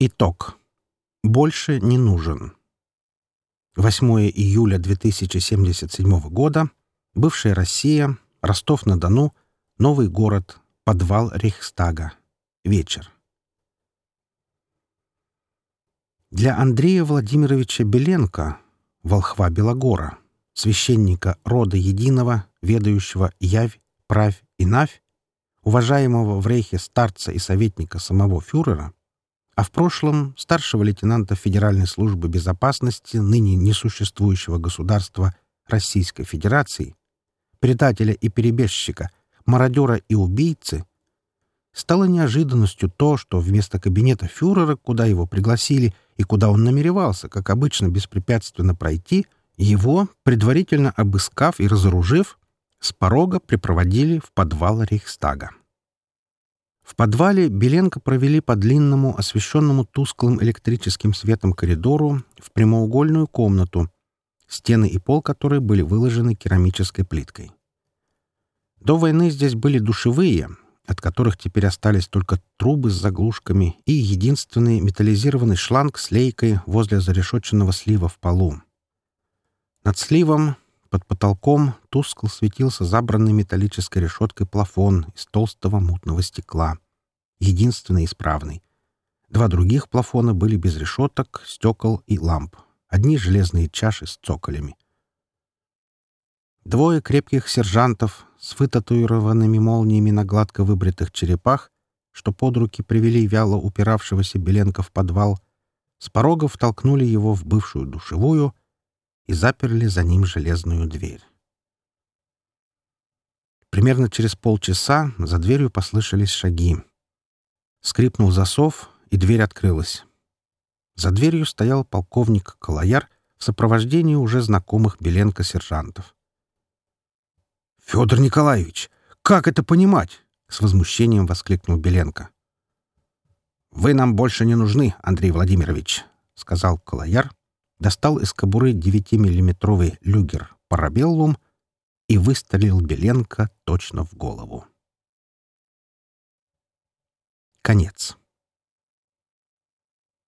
Итог. Больше не нужен. 8 июля 2077 года. Бывшая Россия. Ростов-на-Дону. Новый город. Подвал Рейхстага. Вечер. Для Андрея Владимировича Беленко, волхва Белогора, священника рода единого, ведающего явь, правь и навь, уважаемого в рейхе старца и советника самого фюрера, а в прошлом старшего лейтенанта Федеральной службы безопасности ныне несуществующего государства Российской Федерации, предателя и перебежчика, мародера и убийцы, стало неожиданностью то, что вместо кабинета фюрера, куда его пригласили и куда он намеревался, как обычно, беспрепятственно пройти, его, предварительно обыскав и разоружив, с порога припроводили в подвал Рейхстага. В подвале Беленко провели по длинному, освещенному тусклым электрическим светом коридору в прямоугольную комнату, стены и пол которой были выложены керамической плиткой. До войны здесь были душевые, от которых теперь остались только трубы с заглушками и единственный металлизированный шланг с лейкой возле зарешоченного слива в полу. Над сливом под потолком тускло светился забранный металлической решеткой плафон из толстого мутного стекла. Единственный исправный. Два других плафона были без решеток, стекол и ламп. Одни железные чаши с цоколями. Двое крепких сержантов с вытатуированными молниями на гладко выбритых черепах, что под руки привели вяло упиравшегося Беленко в подвал, с порога втолкнули его в бывшую душевую — и заперли за ним железную дверь. Примерно через полчаса за дверью послышались шаги. Скрипнул засов, и дверь открылась. За дверью стоял полковник Калаяр в сопровождении уже знакомых Беленко сержантов. «Федор Николаевич, как это понимать?» — с возмущением воскликнул Беленко. «Вы нам больше не нужны, Андрей Владимирович», — сказал Калаяр, достал из кобуры 9-миллиметровый люгер «Парабеллум» и выстрелил Беленко точно в голову. Конец.